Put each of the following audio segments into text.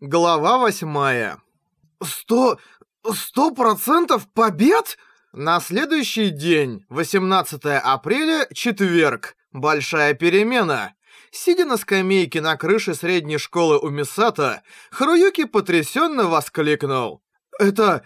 Глава восьмая. Сто... сто процентов побед? На следующий день, 18 апреля, четверг, большая перемена. Сидя на скамейке на крыше средней школы у Мисата, Харуюки потрясенно воскликнул. «Это...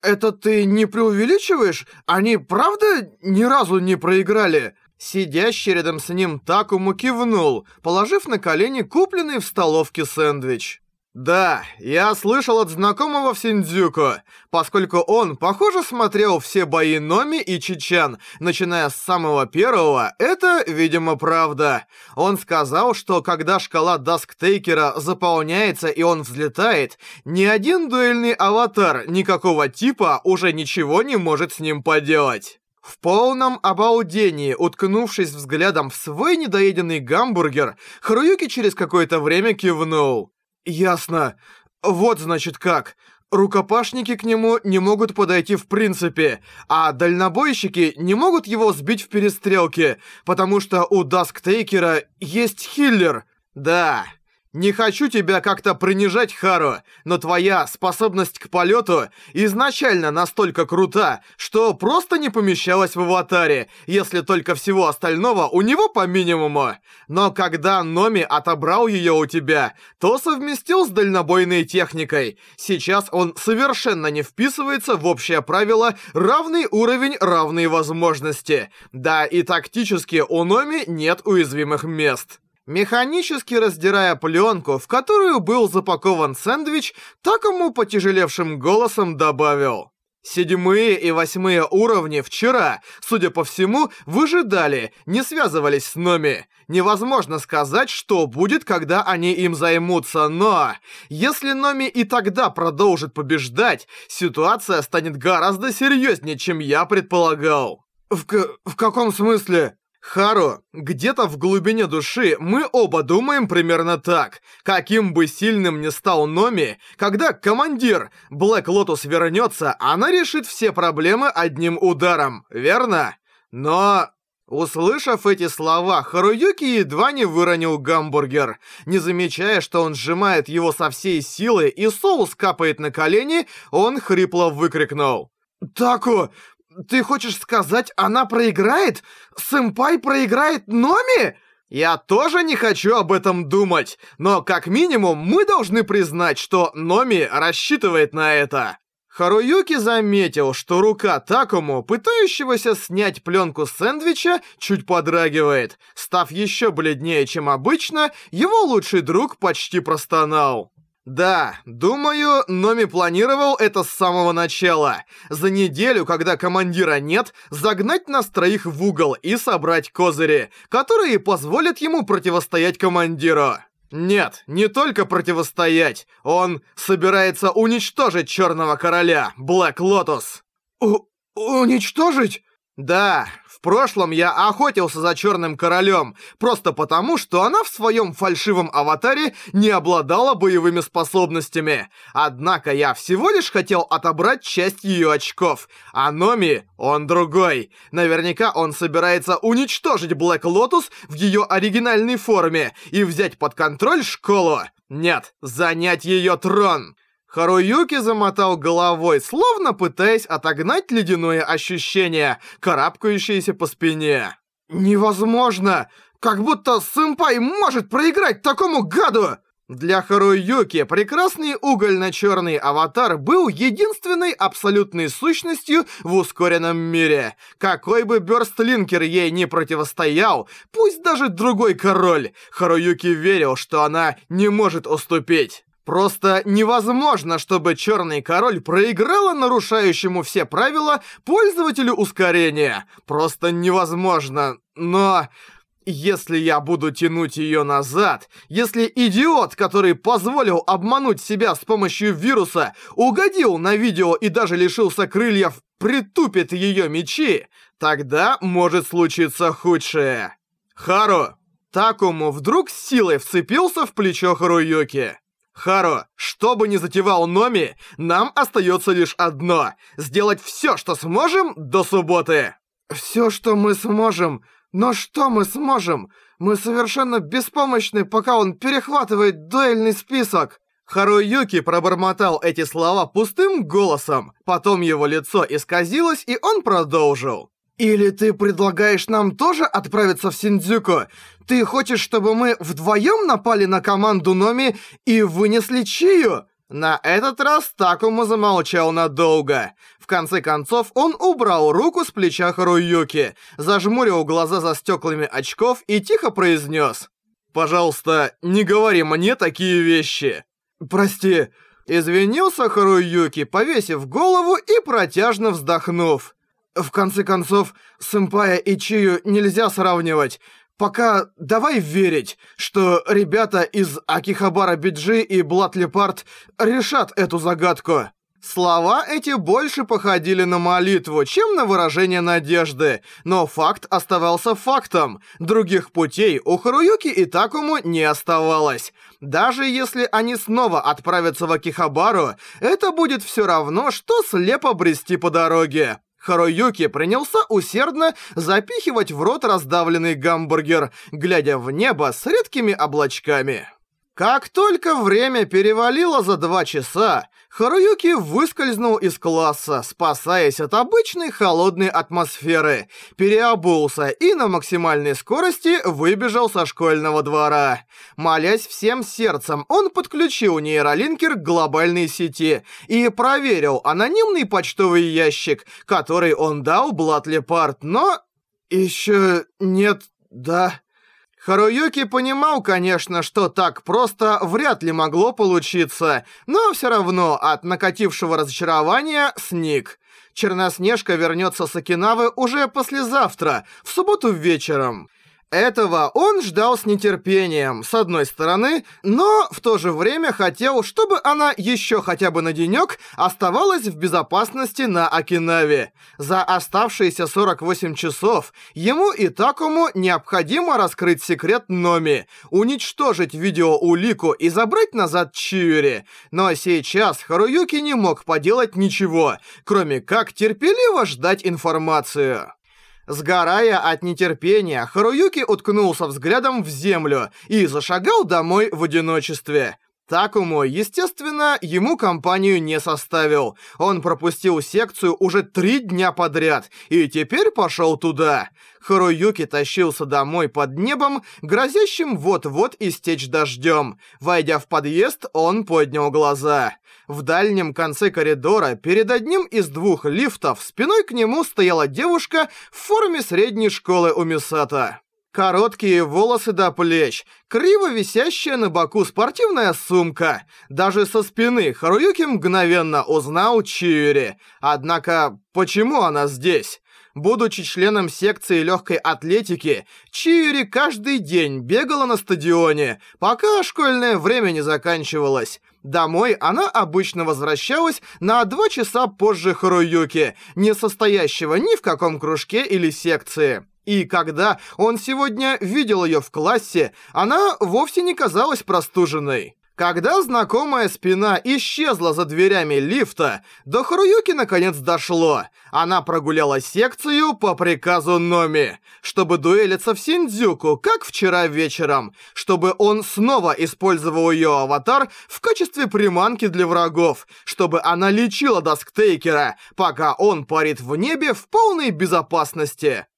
это ты не преувеличиваешь? Они правда ни разу не проиграли?» Сидящий рядом с ним Такому кивнул, положив на колени купленный в столовке сэндвич. Да, я слышал от знакомого в Синдзюку, поскольку он, похоже, смотрел все бои Номи и Чичан, начиная с самого первого, это, видимо, правда. Он сказал, что когда шкала Дасктейкера заполняется и он взлетает, ни один дуэльный аватар никакого типа уже ничего не может с ним поделать. В полном обалдении, уткнувшись взглядом в свой недоеденный гамбургер, Харуюки через какое-то время кивнул. «Ясно. Вот значит как. Рукопашники к нему не могут подойти в принципе, а дальнобойщики не могут его сбить в перестрелке, потому что у Дасктейкера есть хиллер. Да, не хочу тебя как-то принижать, Хару, но твоя способность к полету изначально настолько крута, что просто не помещалась в аватаре, если только всего остального у него по минимуму. Но когда Номи отобрал ее у тебя, то совместил с дальнобойной техникой. Сейчас он совершенно не вписывается в общее правило «равный уровень, равные возможности». Да, и тактически у Номи нет уязвимых мест. Механически раздирая пленку, в которую был запакован сэндвич, Такому потяжелевшим голосом добавил. Седьмые и восьмые уровни вчера, судя по всему, выжидали, не связывались с Номи. Невозможно сказать, что будет, когда они им займутся, но... Если Номи и тогда продолжит побеждать, ситуация станет гораздо серьезнее, чем я предполагал. В, в каком смысле? Хару, где-то в глубине души мы оба думаем примерно так. Каким бы сильным ни стал Номи, когда командир Блэк Лотус вернется, она решит все проблемы одним ударом, верно? Но... Услышав эти слова, Харуюки едва не выронил гамбургер. Не замечая, что он сжимает его со всей силы и соус капает на колени, он хрипло выкрикнул. «Таку, ты хочешь сказать, она проиграет? Сэмпай проиграет Номи? Я тоже не хочу об этом думать, но как минимум мы должны признать, что Номи рассчитывает на это. Харуюки заметил, что рука Такому, пытающегося снять пленку сэндвича, чуть подрагивает. Став еще бледнее, чем обычно, его лучший друг почти простонал. Да, думаю, Номи планировал это с самого начала. За неделю, когда командира нет, загнать нас троих в угол и собрать козыри, которые позволят ему противостоять командиру. Нет, не только противостоять. Он собирается уничтожить Черного Короля, Блэк Лотус. Уничтожить? Да, в прошлом я охотился за Черным Королем, просто потому, что она в своем фальшивом аватаре не обладала боевыми способностями. Однако я всего лишь хотел отобрать часть ее очков, а Номи, он другой. Наверняка он собирается уничтожить Блэк Лотус в ее оригинальной форме и взять под контроль школу. Нет, занять ее трон. Харуюки замотал головой, словно пытаясь отогнать ледяное ощущение, карабкающееся по спине. «Невозможно! Как будто сэмпай может проиграть такому гаду!» Для Харуюки прекрасный угольно-черный аватар был единственной абсолютной сущностью в ускоренном мире. Какой бы Бёрстлинкер ей не противостоял, пусть даже другой король, Харуюки верил, что она не может уступить. Просто невозможно, чтобы Черный Король проиграла нарушающему все правила пользователю ускорения. Просто невозможно. Но... Если я буду тянуть ее назад, если идиот, который позволил обмануть себя с помощью вируса, угодил на видео и даже лишился крыльев, притупит ее мечи, тогда может случиться худшее. Хару, Такому вдруг силой вцепился в плечо Харуюки. Харо, что бы ни затевал Номи, нам остается лишь одно — сделать все, что сможем до субботы. Все, что мы сможем. Но что мы сможем? Мы совершенно беспомощны, пока он перехватывает дуэльный список. Харуюки пробормотал эти слова пустым голосом, потом его лицо исказилось, и он продолжил. «Или ты предлагаешь нам тоже отправиться в Синдзюку? Ты хочешь, чтобы мы вдвоем напали на команду Номи и вынесли Чию?» На этот раз Такому замолчал надолго. В конце концов, он убрал руку с плеча Харуюки, зажмурил глаза за стеклами очков и тихо произнес. «Пожалуйста, не говори мне такие вещи». «Прости», — извинился Харуюки, повесив голову и протяжно вздохнув. «В конце концов, сэмпая и Чию нельзя сравнивать. Пока давай верить, что ребята из Акихабара Биджи и Блат Лепард решат эту загадку». Слова эти больше походили на молитву, чем на выражение надежды, но факт оставался фактом. Других путей у Харуюки и Такому не оставалось. Даже если они снова отправятся в Акихабару, это будет все равно, что слепо брести по дороге. Харуюки принялся усердно запихивать в рот раздавленный гамбургер, глядя в небо с редкими облачками. Как только время перевалило за два часа, Харуюки выскользнул из класса, спасаясь от обычной холодной атмосферы, переобулся и на максимальной скорости выбежал со школьного двора. Молясь всем сердцем, он подключил нейролинкер к глобальной сети и проверил анонимный почтовый ящик, который он дал Блат Лепард, но... «Еще нет, да...» Харуюки понимал, конечно, что так просто вряд ли могло получиться, но все равно от накатившего разочарования сник. Черноснежка вернется с Окинавы уже послезавтра, в субботу вечером. Этого он ждал с нетерпением, с одной стороны, но в то же время хотел, чтобы она еще хотя бы на денек оставалась в безопасности на Окинаве. За оставшиеся 48 часов ему и Такому необходимо раскрыть секрет Номи, уничтожить видеоулику и забрать назад Чиури. Но сейчас Харуюки не мог поделать ничего, кроме как терпеливо ждать информацию. Сгорая от нетерпения, Харуюки уткнулся взглядом в землю и зашагал домой в одиночестве. Такому, естественно, ему компанию не составил. Он пропустил секцию уже три дня подряд и теперь пошел туда. Харуюки тащился домой под небом, грозящим вот-вот истечь дождем. Войдя в подъезд, он поднял глаза. В дальнем конце коридора, перед одним из двух лифтов, спиной к нему стояла девушка в форме средней школы у Мисата. Короткие волосы до плеч, криво висящая на боку спортивная сумка. Даже со спины Харуюки мгновенно узнал Чиури. Однако, почему она здесь? Будучи членом секции легкой атлетики, Чиури каждый день бегала на стадионе, пока школьное время не заканчивалось. Домой она обычно возвращалась на два часа позже Харуюки, не состоящего ни в каком кружке или секции. И когда он сегодня видел ее в классе, она вовсе не казалась простуженной. Когда знакомая спина исчезла за дверями лифта, до Харуюки наконец дошло. Она прогуляла секцию по приказу Номи, чтобы дуэлиться в Синдзюку, как вчера вечером, чтобы он снова использовал ее аватар в качестве приманки для врагов, чтобы она лечила Дасктейкера, пока он парит в небе в полной безопасности.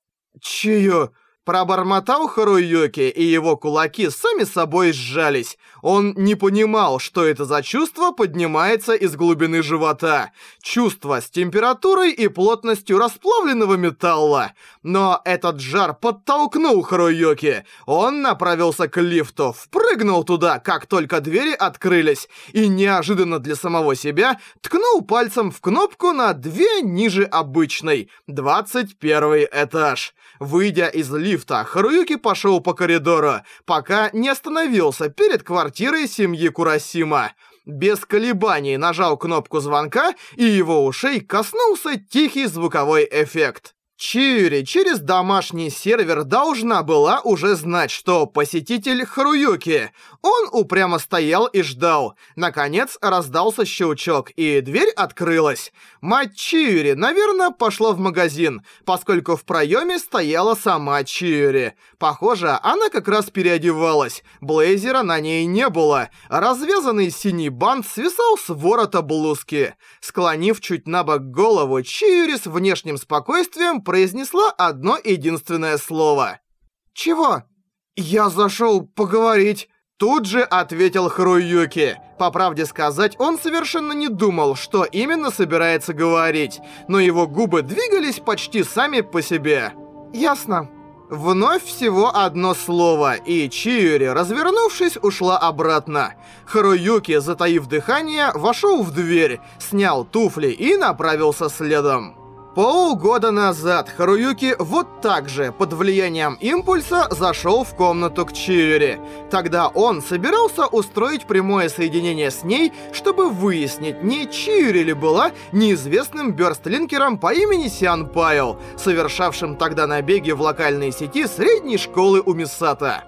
«Чию...» Пробормотал Харуюки, и его кулаки сами собой сжались. Он не понимал, что это за чувство поднимается из глубины живота. Чувство с температурой и плотностью расплавленного металла. Но этот жар подтолкнул Харуюки. Он направился к лифту, впрыгнул туда, как только двери открылись, и неожиданно для самого себя ткнул пальцем в кнопку на две ниже обычной. 21 этаж. Выйдя из лифта, Харуюки пошел по коридору, пока не остановился перед квартирой семьи Курасима. Без колебаний нажал кнопку звонка, и его ушей коснулся тихий звуковой эффект. Чиури через домашний сервер должна была уже знать, что посетитель Харуюки. Он упрямо стоял и ждал. Наконец раздался щелчок, и дверь открылась. Мать Чиури, наверное, пошла в магазин, поскольку в проеме стояла сама Чиури. Похоже, она как раз переодевалась. Блейзера на ней не было. Развязанный синий бант свисал с ворота блузки. Склонив чуть на бок голову, Чиури с внешним спокойствием произнесла одно единственное слово. «Чего?» «Я зашел поговорить». Тут же ответил Харуюки. По правде сказать, он совершенно не думал, что именно собирается говорить, но его губы двигались почти сами по себе. «Ясно». Вновь всего одно слово, и Чиури, развернувшись, ушла обратно. Харуюки, затаив дыхание, вошел в дверь, снял туфли и направился следом. Полгода назад Харуюки вот так же, под влиянием импульса, зашел в комнату к Чиури. Тогда он собирался устроить прямое соединение с ней, чтобы выяснить, не Чиури ли была неизвестным бёрстлинкером по имени Сиан Пайл, совершавшим тогда набеги в локальной сети средней школы у Мисата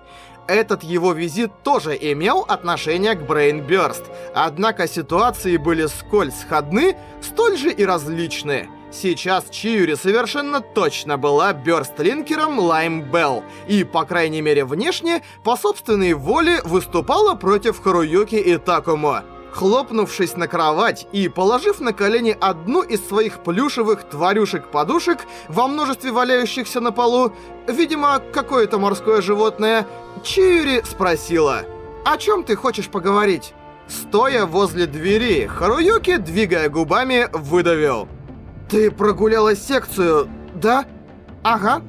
этот его визит тоже имел отношение к Burst, однако ситуации были сколь сходны, столь же и различны. Сейчас Чиури совершенно точно была бёрстлинкером Лайм Белл и, по крайней мере внешне, по собственной воле выступала против Харуюки и Такумо. Хлопнувшись на кровать и положив на колени одну из своих плюшевых тварюшек-подушек во множестве валяющихся на полу, видимо, какое-то морское животное, Чиури спросила, «О чем ты хочешь поговорить?» Стоя возле двери, Харуюки, двигая губами, выдавил. «Ты прогуляла секцию, да?» «Ага».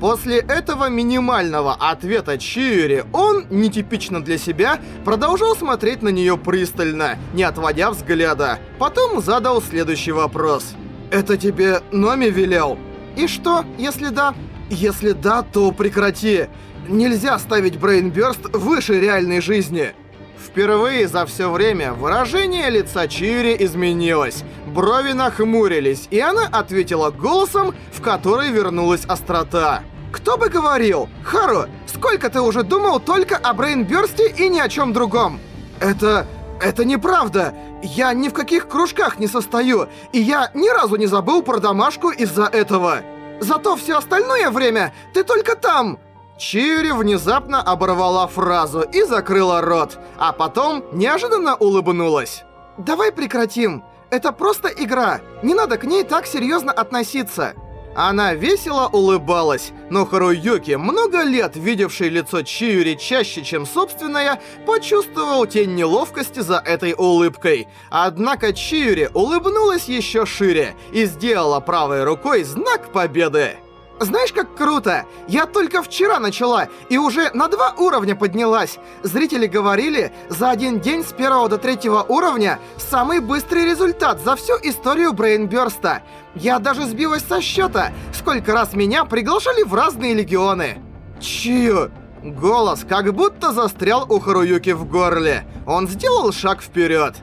После этого минимального ответа Чиури, он, нетипично для себя, продолжал смотреть на нее пристально, не отводя взгляда. Потом задал следующий вопрос. «Это тебе Номи велел?» «И что, если да?» «Если да, то прекрати. Нельзя ставить Брейнбёрст выше реальной жизни». Впервые за все время выражение лица Чири изменилось. Брови нахмурились, и она ответила голосом, в который вернулась острота. «Кто бы говорил? Хару, сколько ты уже думал только о Брейнбёрсте и ни о чем другом?» «Это... это неправда. Я ни в каких кружках не состою, и я ни разу не забыл про домашку из-за этого. Зато все остальное время ты только там!» Чири внезапно оборвала фразу и закрыла рот, а потом неожиданно улыбнулась. «Давай прекратим. Это просто игра. Не надо к ней так серьезно относиться». Она весело улыбалась, но Харуюки, много лет видевший лицо Чиури чаще, чем собственное, почувствовал тень неловкости за этой улыбкой. Однако Чиури улыбнулась еще шире и сделала правой рукой знак победы. Знаешь, как круто? Я только вчера начала и уже на два уровня поднялась. Зрители говорили, за один день с первого до третьего уровня самый быстрый результат за всю историю Брейнбёрста. Я даже сбилась со счета, сколько раз меня приглашали в разные легионы. Чью? Голос как будто застрял у Харуюки в горле. Он сделал шаг вперед.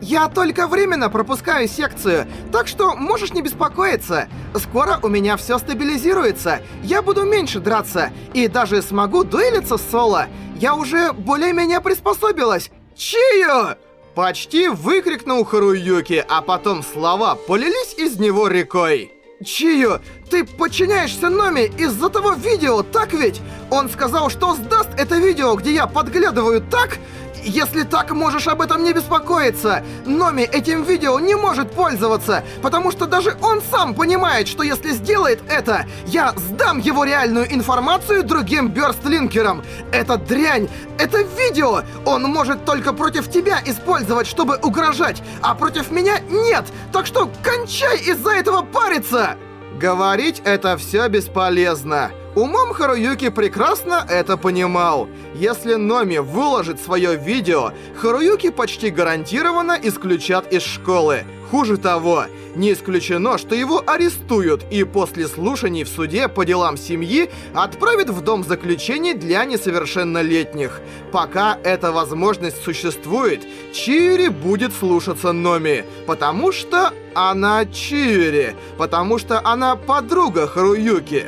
Я только временно пропускаю секцию, так что можешь не беспокоиться. Скоро у меня все стабилизируется, я буду меньше драться и даже смогу дуэлиться соло. Я уже более-менее приспособилась. Чию! Почти выкрикнул Харуюки, а потом слова полились из него рекой. Чию, ты подчиняешься Номи из-за того видео, так ведь? Он сказал, что сдаст это видео, где я подглядываю так, если так, можешь об этом не беспокоиться. Номи этим видео не может пользоваться, потому что даже он сам понимает, что если сделает это, я сдам его реальную информацию другим бёрстлинкерам. Это дрянь, это видео он может только против тебя использовать, чтобы угрожать, а против меня нет. Так что кончай из-за этого париться! Говорить это все бесполезно. Умом Харуюки прекрасно это понимал. Если Номи выложит свое видео, Харуюки почти гарантированно исключат из школы. Хуже того, не исключено, что его арестуют и после слушаний в суде по делам семьи отправят в дом заключений для несовершеннолетних. Пока эта возможность существует, Чиури будет слушаться Номи, потому что она Чиури, потому что она подруга Харуюки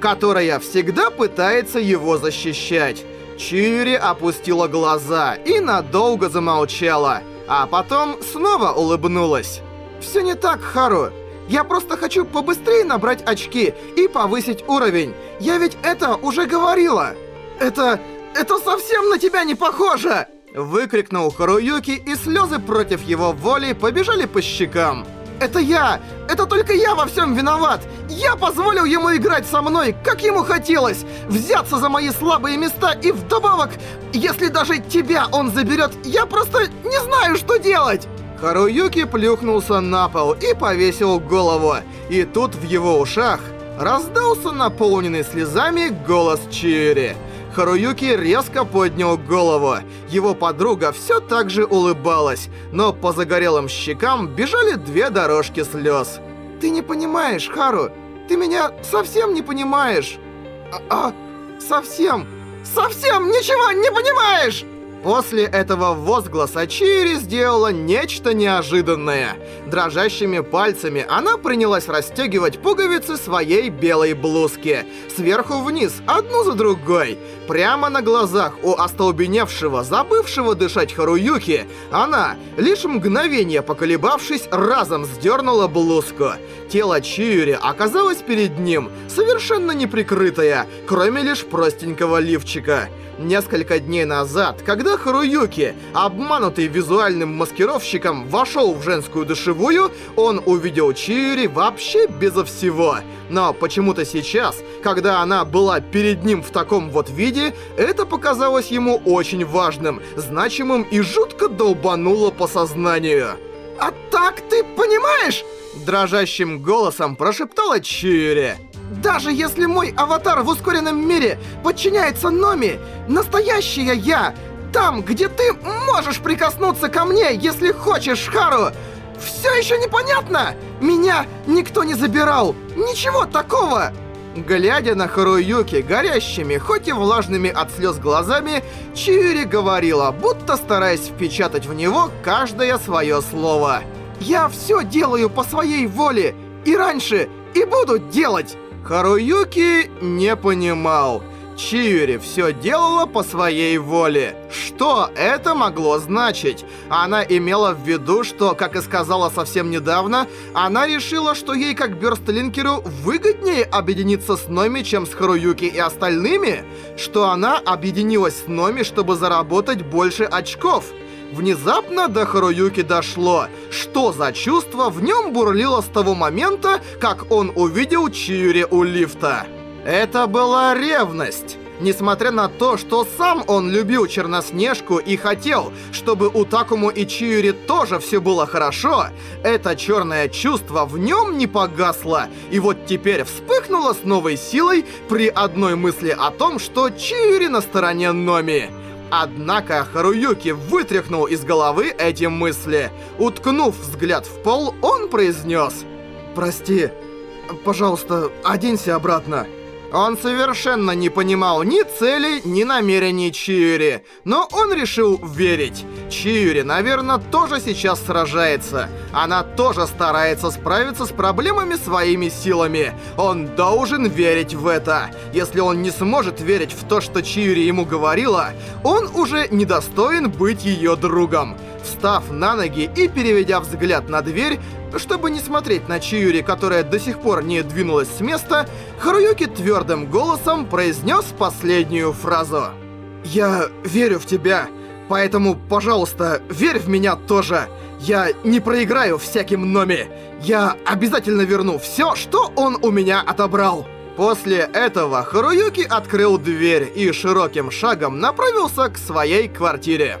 которая всегда пытается его защищать. Чири опустила глаза и надолго замолчала, а потом снова улыбнулась. «Все не так, Хару. Я просто хочу побыстрее набрать очки и повысить уровень. Я ведь это уже говорила. Это... это совсем на тебя не похоже!» Выкрикнул Харуюки, и слезы против его воли побежали по щекам. Это я! Это только я во всем виноват! Я позволил ему играть со мной, как ему хотелось! Взяться за мои слабые места и вдобавок, если даже тебя он заберет, я просто не знаю, что делать!» Харуюки плюхнулся на пол и повесил голову. И тут в его ушах раздался наполненный слезами голос Чири. Харуюки резко поднял голову. Его подруга все так же улыбалась, но по загорелым щекам бежали две дорожки слез. «Ты не понимаешь, Хару! Ты меня совсем не понимаешь!» «А, а совсем, совсем ничего не понимаешь!» После этого возгласа Чири сделала нечто неожиданное. Дрожащими пальцами она принялась расстегивать пуговицы своей белой блузки. Сверху вниз, одну за другой. Прямо на глазах у остолбеневшего, забывшего дышать Харуюки, она, лишь мгновение поколебавшись, разом сдернула блузку. Тело Чиури оказалось перед ним, совершенно неприкрытое, кроме лишь простенького лифчика. Несколько дней назад, когда Харуюки, обманутый визуальным маскировщиком, вошел в женскую душевую, он увидел Чиури вообще безо всего. Но почему-то сейчас, когда она была перед ним в таком вот виде, это показалось ему очень важным, значимым и жутко долбануло по сознанию. «А так ты понимаешь?» Дрожащим голосом прошептала Чиури. Даже если мой аватар в ускоренном мире подчиняется Номи, настоящая я, там, где ты можешь прикоснуться ко мне, если хочешь, Хару, все еще непонятно? Меня никто не забирал, ничего такого. Глядя на Харуюки горящими, хоть и влажными от слез глазами, Чиури говорила, будто стараясь впечатать в него каждое свое слово. «Я все делаю по своей воле, и раньше, и буду делать!» Харуюки не понимал. Чиури все делала по своей воле. Что это могло значить? Она имела в виду, что, как и сказала совсем недавно, она решила, что ей как Бёрстлинкеру выгоднее объединиться с Номи, чем с Харуюки и остальными? Что она объединилась с Номи, чтобы заработать больше очков? Внезапно до Харуюки дошло, что за чувство в нем бурлило с того момента, как он увидел Чиури у лифта. Это была ревность. Несмотря на то, что сам он любил Черноснежку и хотел, чтобы у Такому и Чиури тоже все было хорошо, это черное чувство в нем не погасло, и вот теперь вспыхнуло с новой силой при одной мысли о том, что Чиури на стороне Номи. Однако Харуюки вытряхнул из головы эти мысли. Уткнув взгляд в пол, он произнес «Прости, пожалуйста, оденься обратно». Он совершенно не понимал ни цели, ни намерений Чиури, но он решил верить. Чиури, наверное, тоже сейчас сражается. Она тоже старается справиться с проблемами своими силами. Он должен верить в это. Если он не сможет верить в то, что Чиури ему говорила, он уже недостоин быть ее другом. Встав на ноги и переведя взгляд на дверь, чтобы не смотреть на Чиури, которая до сих пор не двинулась с места, Харуюки твердым голосом произнес последнюю фразу. «Я верю в тебя, поэтому, пожалуйста, верь в меня тоже. Я не проиграю всяким Номи. Я обязательно верну все, что он у меня отобрал». После этого Харуюки открыл дверь и широким шагом направился к своей квартире.